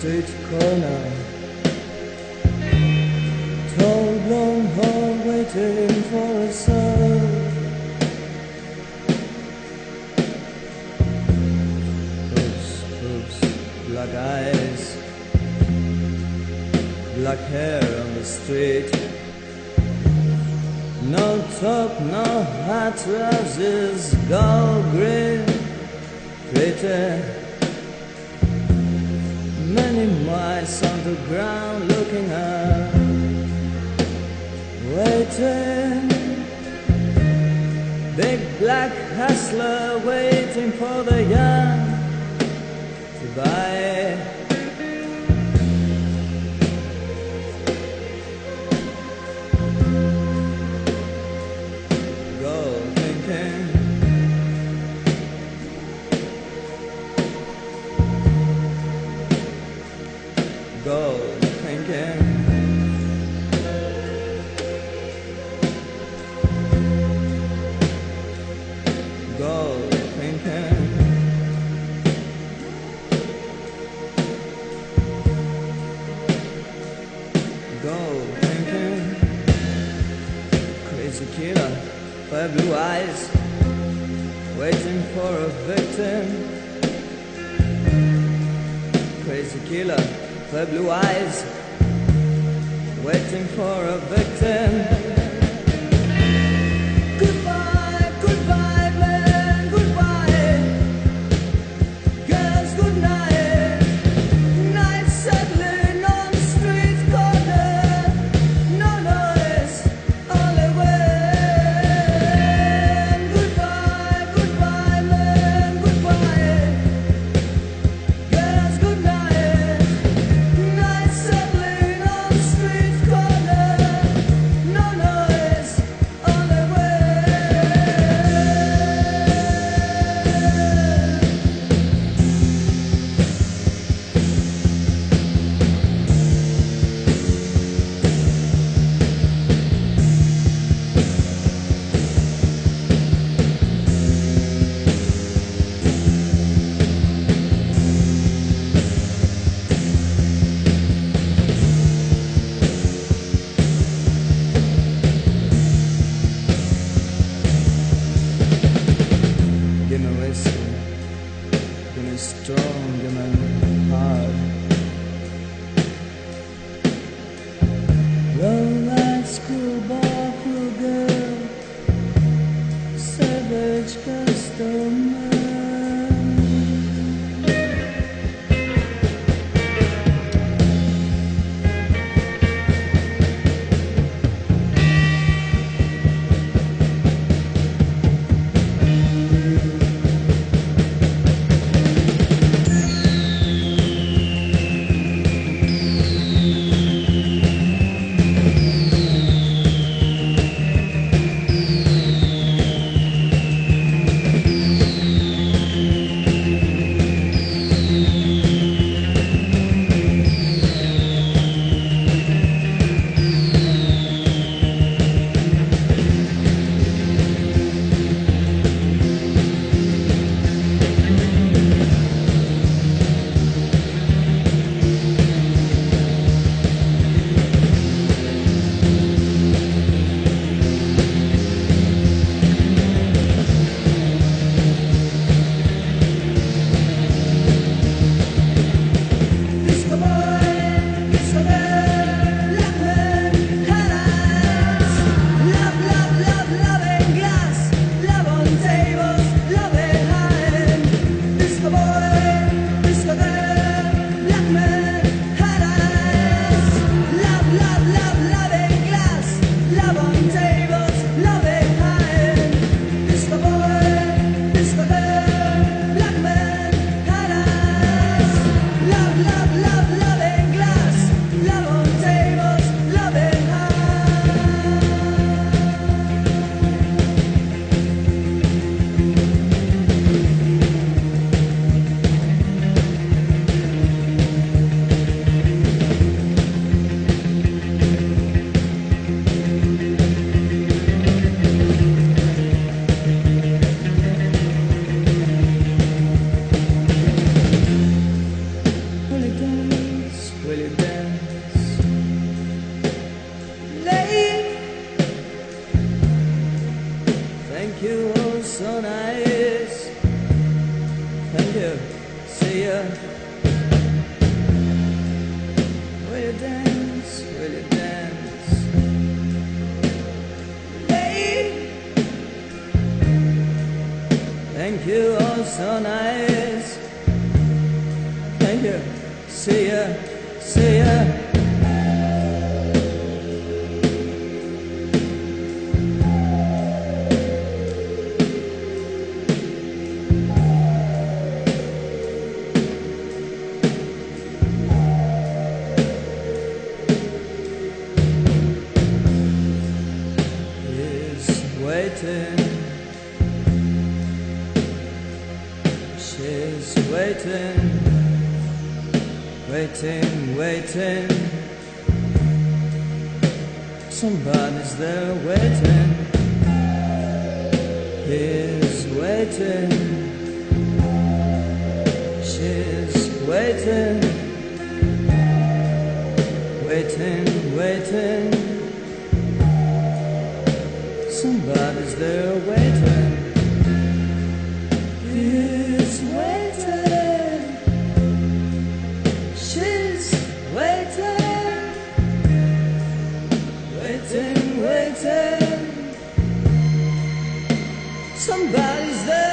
street corner. Tall blonde hair waiting for a serve. Hoops, hoops, black eyes, black hair on the street. No top, no hat, trousers, gold green, pretty. Many mice on the ground looking up, waiting. Big black hustler waiting for the young to buy. Thinking. Go thinking. Go thinking. Crazy killer, blue eyes, waiting for a victim. Crazy killer, fire blue eyes, waiting for a victim. Savage customer. Thank you, oh so nice. Thank you. See ya, see ya. waiting. Waiting, waiting, waiting. Somebody's there waiting. He's waiting. She's waiting, waiting, waiting. Somebody's there Somebody's there.